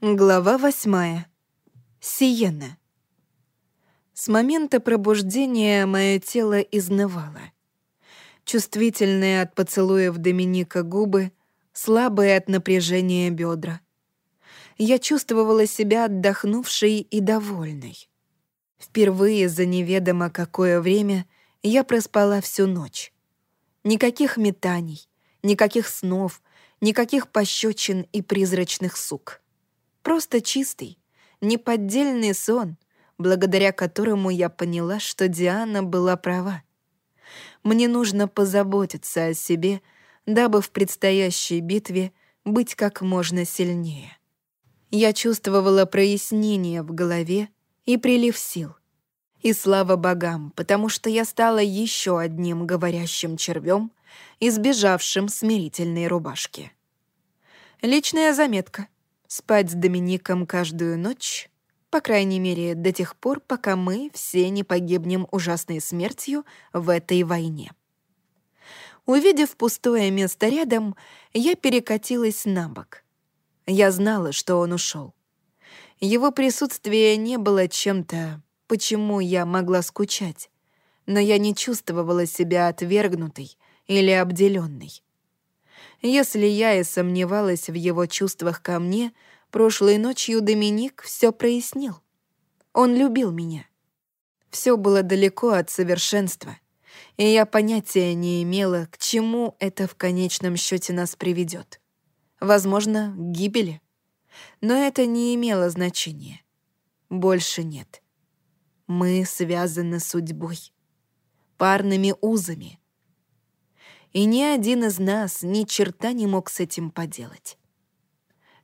Глава восьмая. Сиена. С момента пробуждения мое тело изнывало. Чувствительные от поцелуев Доминика губы, слабые от напряжения бедра. Я чувствовала себя отдохнувшей и довольной. Впервые за неведомо какое время я проспала всю ночь. Никаких метаний, никаких снов, никаких пощечин и призрачных сук. Просто чистый, неподдельный сон, благодаря которому я поняла, что Диана была права. Мне нужно позаботиться о себе, дабы в предстоящей битве быть как можно сильнее. Я чувствовала прояснение в голове и прилив сил. И слава богам, потому что я стала еще одним говорящим червем, избежавшим смирительной рубашки. Личная заметка — Спать с Домиником каждую ночь, по крайней мере, до тех пор, пока мы все не погибнем ужасной смертью в этой войне. Увидев пустое место рядом, я перекатилась на бок. Я знала, что он ушел. Его присутствие не было чем-то, почему я могла скучать, но я не чувствовала себя отвергнутой или обделенной. Если я и сомневалась в его чувствах ко мне, прошлой ночью Доминик все прояснил. Он любил меня. Все было далеко от совершенства, и я понятия не имела, к чему это в конечном счете нас приведет. Возможно, к гибели. Но это не имело значения. Больше нет. Мы связаны судьбой, парными узами — и ни один из нас ни черта не мог с этим поделать.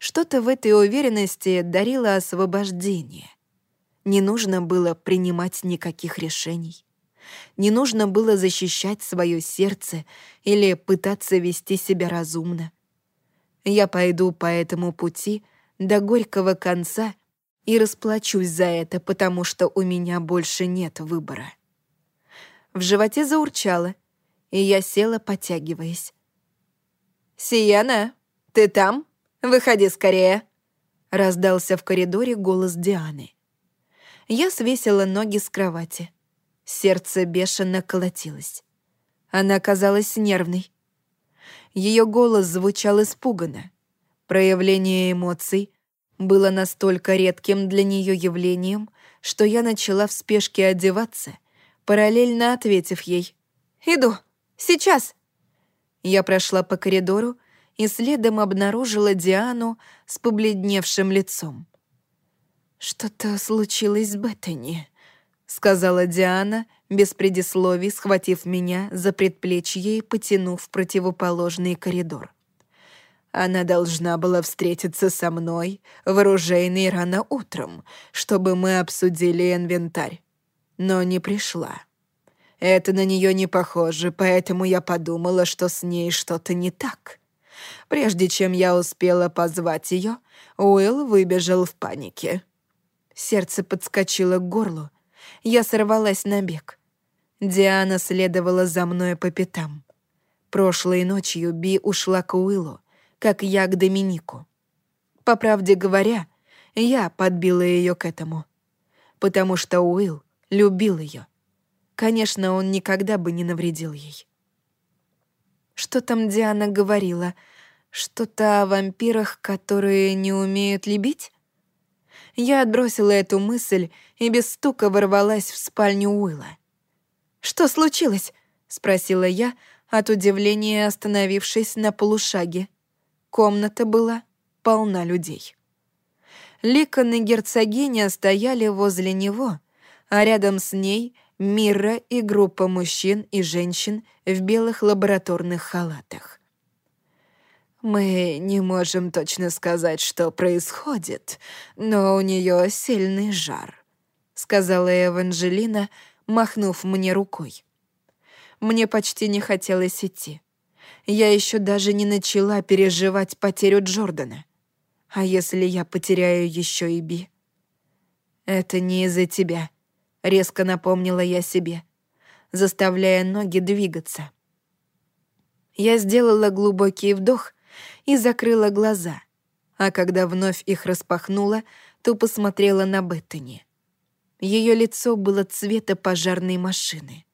Что-то в этой уверенности дарило освобождение. Не нужно было принимать никаких решений. Не нужно было защищать свое сердце или пытаться вести себя разумно. Я пойду по этому пути до горького конца и расплачусь за это, потому что у меня больше нет выбора. В животе заурчало — и я села, потягиваясь. «Сияна, ты там? Выходи скорее!» Раздался в коридоре голос Дианы. Я свесила ноги с кровати. Сердце бешено колотилось. Она казалась нервной. Ее голос звучал испуганно. Проявление эмоций было настолько редким для нее явлением, что я начала в спешке одеваться, параллельно ответив ей «Иду». Сейчас!» Я прошла по коридору и следом обнаружила Диану с побледневшим лицом. «Что-то случилось с Беттани», — сказала Диана, без предисловий схватив меня за предплечье и потянув в противоположный коридор. Она должна была встретиться со мной в оружейной рано утром, чтобы мы обсудили инвентарь, но не пришла. Это на нее не похоже, поэтому я подумала, что с ней что-то не так. Прежде чем я успела позвать ее, Уилл выбежал в панике. Сердце подскочило к горлу. Я сорвалась на бег. Диана следовала за мной по пятам. Прошлой ночью Би ушла к Уиллу, как я к Доминику. По правде говоря, я подбила ее к этому. Потому что Уилл любил ее. Конечно, он никогда бы не навредил ей. Что там Диана говорила? Что-то о вампирах, которые не умеют любить? Я отбросила эту мысль и без стука ворвалась в спальню Уилла. «Что случилось?» — спросила я, от удивления остановившись на полушаге. Комната была полна людей. Ликон и герцогиня стояли возле него, а рядом с ней Мира и группа мужчин и женщин в белых лабораторных халатах. «Мы не можем точно сказать, что происходит, но у нее сильный жар», — сказала Эванжелина, махнув мне рукой. Мне почти не хотелось идти. Я еще даже не начала переживать потерю Джордана. А если я потеряю еще и Би? Это не из-за тебя резко напомнила я себе, заставляя ноги двигаться. Я сделала глубокий вдох и закрыла глаза, а когда вновь их распахнула, то посмотрела на Беттани. Ее лицо было цвета пожарной машины.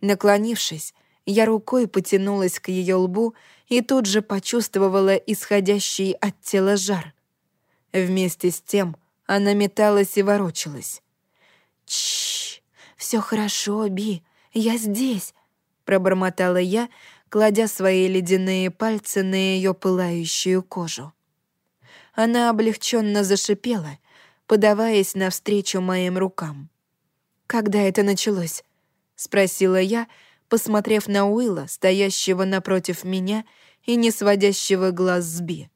Наклонившись, я рукой потянулась к ее лбу и тут же почувствовала исходящий от тела жар. Вместе с тем она металась и ворочалась. «Чш, все хорошо, Би, я здесь», — пробормотала я, кладя свои ледяные пальцы на ее пылающую кожу. Она облегченно зашипела, подаваясь навстречу моим рукам. «Когда это началось?» — спросила я, посмотрев на Уилла, стоящего напротив меня и не сводящего глаз с Би.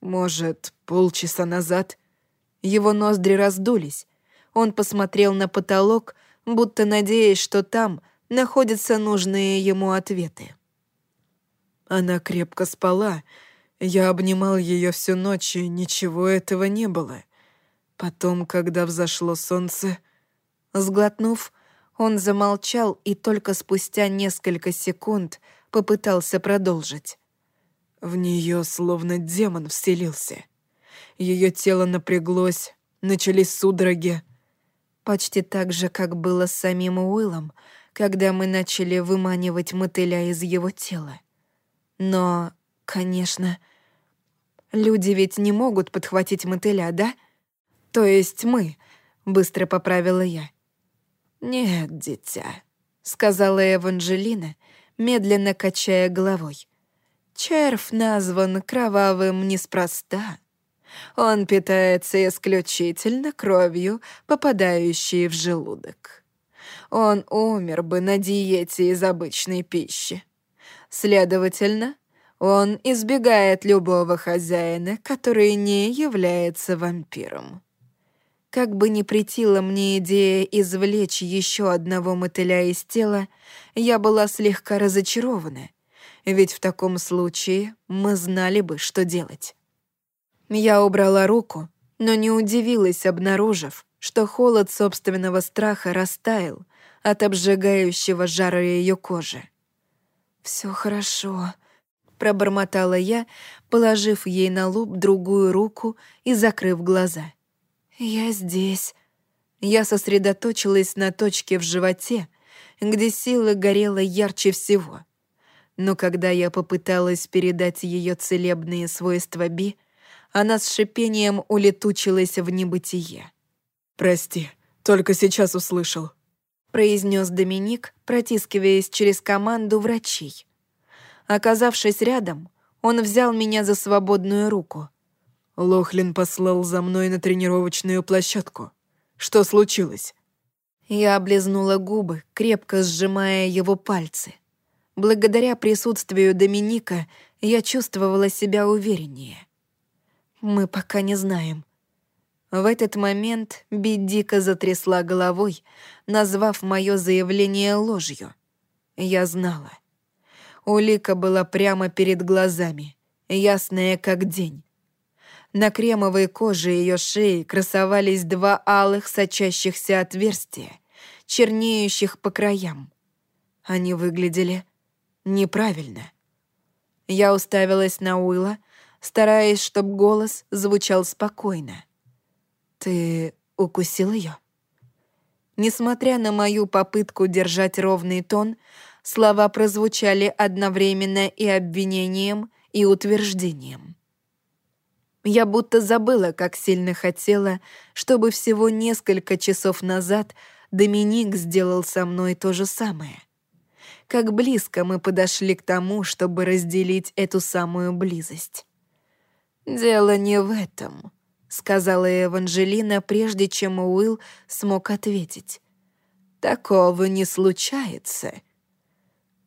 «Может, полчаса назад?» Его ноздри раздулись. Он посмотрел на потолок, будто надеясь, что там находятся нужные ему ответы. Она крепко спала. Я обнимал ее всю ночь, и ничего этого не было. Потом, когда взошло солнце... Сглотнув, он замолчал и только спустя несколько секунд попытался продолжить. В нее словно демон вселился. Ее тело напряглось, начались судороги. Почти так же, как было с самим Уиллом, когда мы начали выманивать мотыля из его тела. Но, конечно, люди ведь не могут подхватить мотыля, да? То есть мы, быстро поправила я. «Нет, дитя», — сказала Эванжелина, медленно качая головой. «Червь назван кровавым неспроста. Он питается исключительно кровью, попадающей в желудок. Он умер бы на диете из обычной пищи. Следовательно, он избегает любого хозяина, который не является вампиром. Как бы ни претила мне идея извлечь еще одного мотыля из тела, я была слегка разочарована, ведь в таком случае мы знали бы, что делать. Я убрала руку, но не удивилась, обнаружив, что холод собственного страха растаял от обжигающего жара ее кожи. Все хорошо», — пробормотала я, положив ей на лоб другую руку и закрыв глаза. «Я здесь». Я сосредоточилась на точке в животе, где сила горела ярче всего. Но когда я попыталась передать ее целебные свойства Би, она с шипением улетучилась в небытие. «Прости, только сейчас услышал», — произнес Доминик, протискиваясь через команду врачей. Оказавшись рядом, он взял меня за свободную руку — Лохлин послал за мной на тренировочную площадку. Что случилось?» Я облизнула губы, крепко сжимая его пальцы. Благодаря присутствию Доминика я чувствовала себя увереннее. Мы пока не знаем. В этот момент Би дико затрясла головой, назвав мое заявление ложью. Я знала. Улика была прямо перед глазами, ясная как день. На кремовой коже ее шеи красовались два алых сочащихся отверстия, чернеющих по краям. Они выглядели неправильно. Я уставилась на Уилла, стараясь, чтобы голос звучал спокойно. «Ты укусил ее?» Несмотря на мою попытку держать ровный тон, слова прозвучали одновременно и обвинением, и утверждением. Я будто забыла, как сильно хотела, чтобы всего несколько часов назад Доминик сделал со мной то же самое. Как близко мы подошли к тому, чтобы разделить эту самую близость. «Дело не в этом», — сказала Эванжелина, прежде чем Уилл смог ответить. «Такого не случается».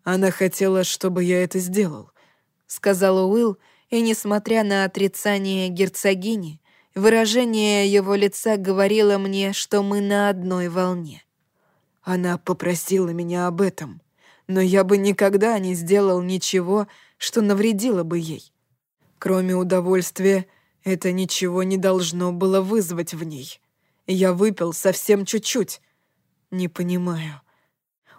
«Она хотела, чтобы я это сделал», — сказал Уилл, и, несмотря на отрицание герцогини, выражение его лица говорило мне, что мы на одной волне. Она попросила меня об этом, но я бы никогда не сделал ничего, что навредило бы ей. Кроме удовольствия, это ничего не должно было вызвать в ней. Я выпил совсем чуть-чуть. Не понимаю.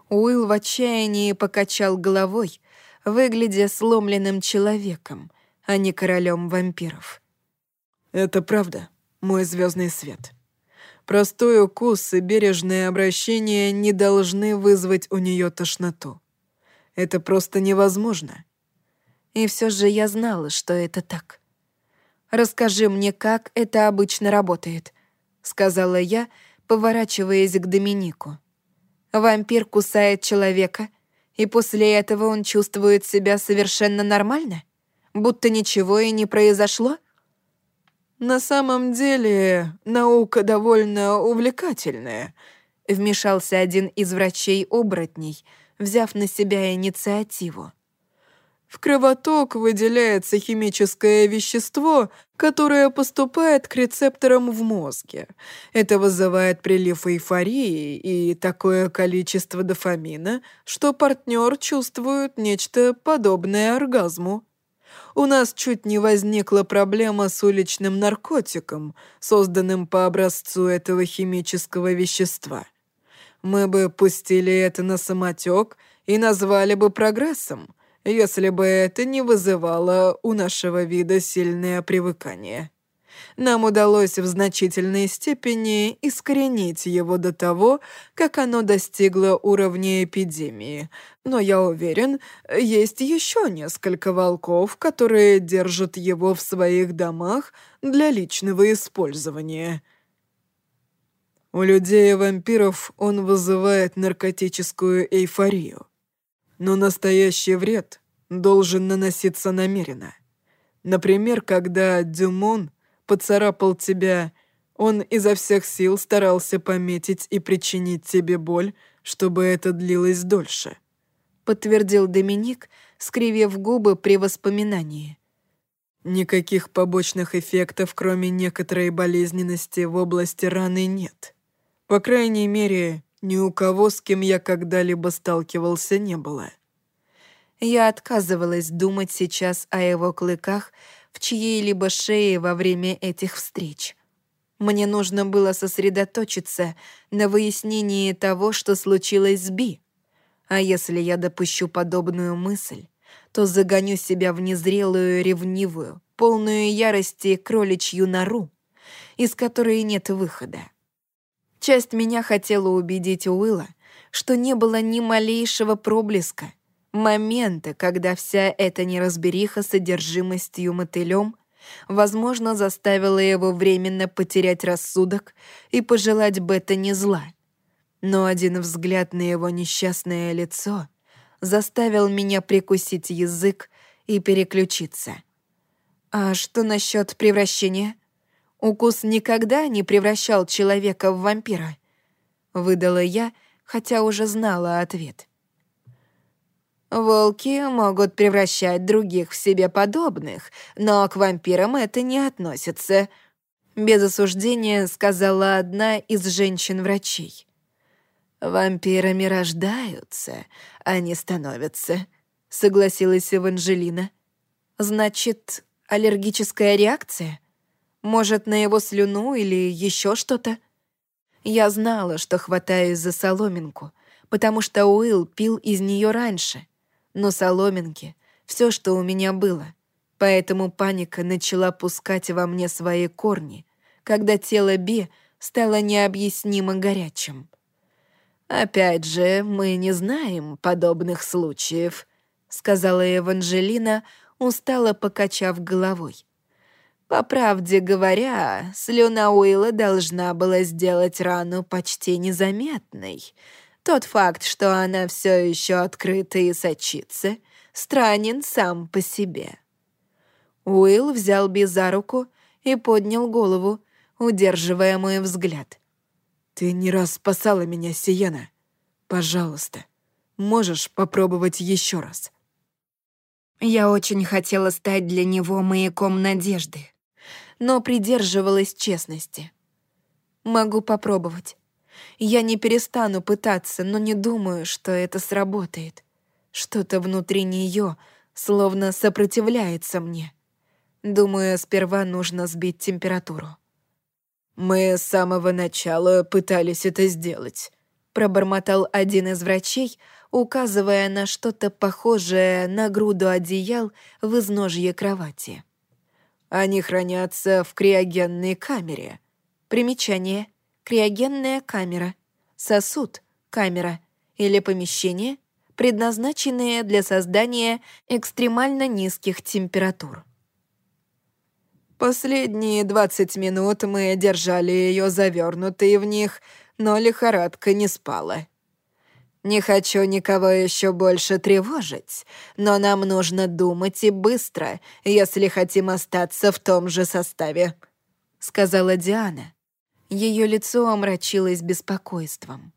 Уилл в отчаянии покачал головой, выглядя сломленным человеком, а не королем вампиров. Это правда, мой звездный свет. Простой укус и бережное обращение не должны вызвать у нее тошноту. Это просто невозможно. И все же я знала, что это так. «Расскажи мне, как это обычно работает», — сказала я, поворачиваясь к Доминику. «Вампир кусает человека, и после этого он чувствует себя совершенно нормально? Будто ничего и не произошло?» «На самом деле, наука довольно увлекательная», — вмешался один из врачей-оборотней, взяв на себя инициативу. В кровоток выделяется химическое вещество, которое поступает к рецепторам в мозге. Это вызывает прилив эйфории и такое количество дофамина, что партнер чувствует нечто подобное оргазму. У нас чуть не возникла проблема с уличным наркотиком, созданным по образцу этого химического вещества. Мы бы пустили это на самотек и назвали бы прогрессом, если бы это не вызывало у нашего вида сильное привыкание. Нам удалось в значительной степени искоренить его до того, как оно достигло уровня эпидемии. Но я уверен, есть еще несколько волков, которые держат его в своих домах для личного использования. У людей и вампиров он вызывает наркотическую эйфорию. Но настоящий вред должен наноситься намеренно. Например, когда Дюмон поцарапал тебя, он изо всех сил старался пометить и причинить тебе боль, чтобы это длилось дольше», — подтвердил Доминик, скривив губы при воспоминании. «Никаких побочных эффектов, кроме некоторой болезненности в области раны, нет. По крайней мере, ни у кого, с кем я когда-либо сталкивался, не было. Я отказывалась думать сейчас о его клыках в чьей-либо шее во время этих встреч. Мне нужно было сосредоточиться на выяснении того, что случилось с Би. А если я допущу подобную мысль, то загоню себя в незрелую, ревнивую, полную ярости кроличью нору, из которой нет выхода. Часть меня хотела убедить Уилла, что не было ни малейшего проблеска, момента, когда вся эта неразбериха с содержимостью мотылем, возможно, заставила его временно потерять рассудок и пожелать Беттани зла. Но один взгляд на его несчастное лицо заставил меня прикусить язык и переключиться. А что насчет превращения? Укус никогда не превращал человека в вампира. Выдала я, хотя уже знала ответ. Волки могут превращать других в себе подобных, но к вампирам это не относится. Без осуждения сказала одна из женщин-врачей. «Вампирами рождаются, а не становятся», — согласилась Эванжелина. «Значит, аллергическая реакция?» Может, на его слюну или еще что-то? Я знала, что хватаюсь за соломинку, потому что Уилл пил из нее раньше. Но соломинки — все, что у меня было. Поэтому паника начала пускать во мне свои корни, когда тело Би стало необъяснимо горячим. «Опять же, мы не знаем подобных случаев», — сказала Эванжелина, устало покачав головой. По правде говоря, слюна Уилла должна была сделать рану почти незаметной. Тот факт, что она все еще открыта и сочится, странен сам по себе. Уилл взял Би за руку и поднял голову, удерживая мой взгляд. «Ты не раз спасала меня, Сиена. Пожалуйста, можешь попробовать еще раз?» Я очень хотела стать для него маяком надежды но придерживалась честности. Могу попробовать. Я не перестану пытаться, но не думаю, что это сработает. Что-то внутри нее словно сопротивляется мне. Думаю, сперва нужно сбить температуру. «Мы с самого начала пытались это сделать», — пробормотал один из врачей, указывая на что-то похожее на груду одеял в изножье кровати. Они хранятся в криогенной камере. Примечание. Криогенная камера. Сосуд. Камера. Или помещение, предназначенное для создания экстремально низких температур. Последние двадцать минут мы держали ее завернутой в них, но лихорадка не спала. Не хочу никого еще больше тревожить, но нам нужно думать и быстро, если хотим остаться в том же составе», — сказала Диана. Ее лицо омрачилось беспокойством.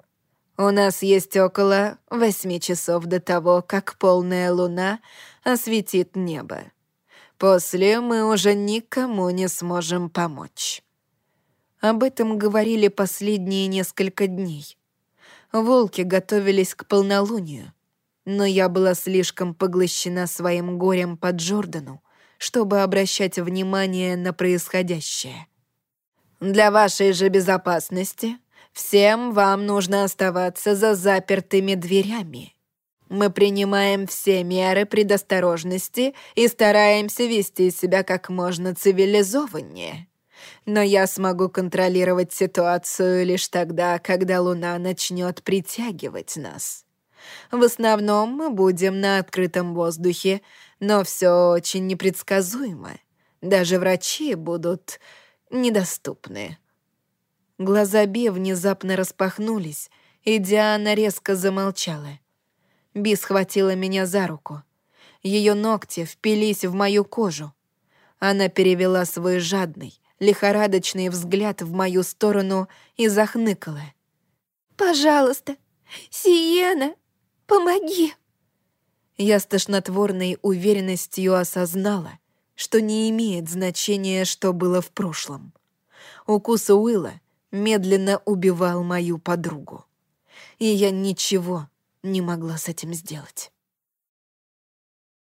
«У нас есть около восьми часов до того, как полная луна осветит небо. После мы уже никому не сможем помочь». Об этом говорили последние несколько дней. Волки готовились к полнолунию, но я была слишком поглощена своим горем по Джордану, чтобы обращать внимание на происходящее. «Для вашей же безопасности всем вам нужно оставаться за запертыми дверями. Мы принимаем все меры предосторожности и стараемся вести себя как можно цивилизованнее», но я смогу контролировать ситуацию лишь тогда, когда Луна начнет притягивать нас. В основном мы будем на открытом воздухе, но все очень непредсказуемо. Даже врачи будут недоступны. Глаза Би внезапно распахнулись, и Диана резко замолчала. Би схватила меня за руку. Ее ногти впились в мою кожу. Она перевела свой жадный, лихорадочный взгляд в мою сторону и захныкала. «Пожалуйста, Сиена, помоги!» Я с тошнотворной уверенностью осознала, что не имеет значения, что было в прошлом. Укус Уилла медленно убивал мою подругу. И я ничего не могла с этим сделать.